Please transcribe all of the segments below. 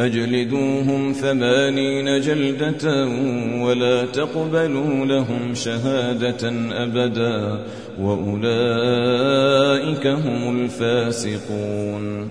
فاجلدوهم ثمانين جلدة ولا تقبلوا لهم شهادة أبدا وأولئك هم الفاسقون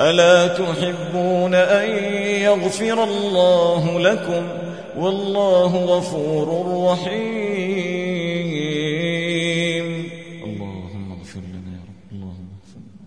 ألا تحبون أن يغفر الله لكم والله غفور رحيم. اللهم اغفر لنا يا رب اللهم اغفر لنا.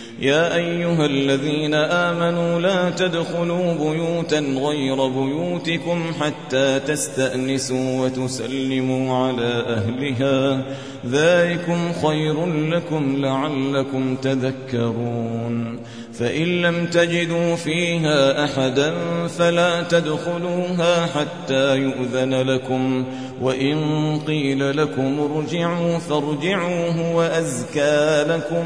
يا أيها الذين آمنوا لا تدخلوا بيوتا غير بيوتكم حتى تستأنسوا وتسلموا على أهلها. ذلكم خير لكم لعلكم تذكرون. فإن لم تجدوا فيها أحدا فلا تدخلوها حتى يؤذن لكم. وإن قيل لكم ارجعوا فارجعوا هو أزكى لكم.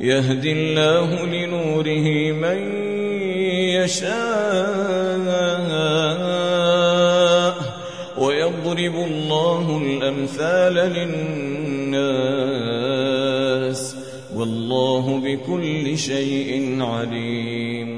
يهدي الله لنوره من يشاء ويضرب الله الأمثال للناس والله بكل شيء عليم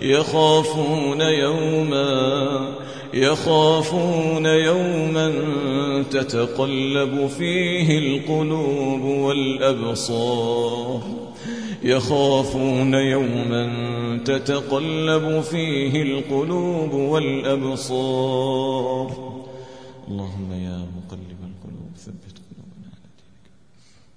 يخافون يوما يخافون يوما تتقلب فيه القلوب والأبصار. يخافون يوما تتقلب فيه القلوب والأبصار. اللهم يا مقلب القلوب ثبت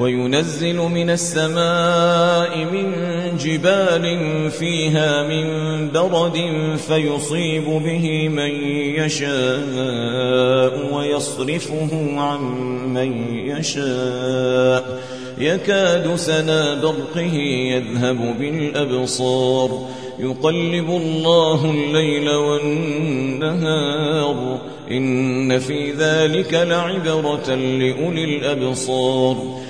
وينزل من السماء من جبال فيها من برد فيصيب به من يشاء ويصرفه عن من يشاء. يكاد سنا برقه يذهب بالأبصار. يقلب الله الليل والنهار. إن في ذلك لعبرة لأولي الأبصار.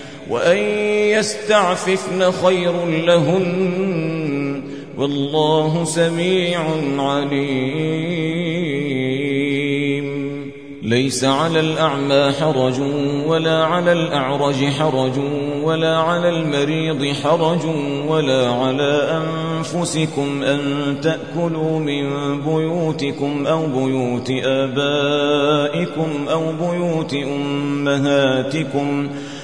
وأن يستعففن خير لهن والله سميع عليم. ليس على الأعمى حرج ولا على الأعرج حرج ولا على المريض حرج ولا على أنفسكم أن تأكلوا من بيوتكم أو بيوت آبائكم أو بيوت أمهاتكم أو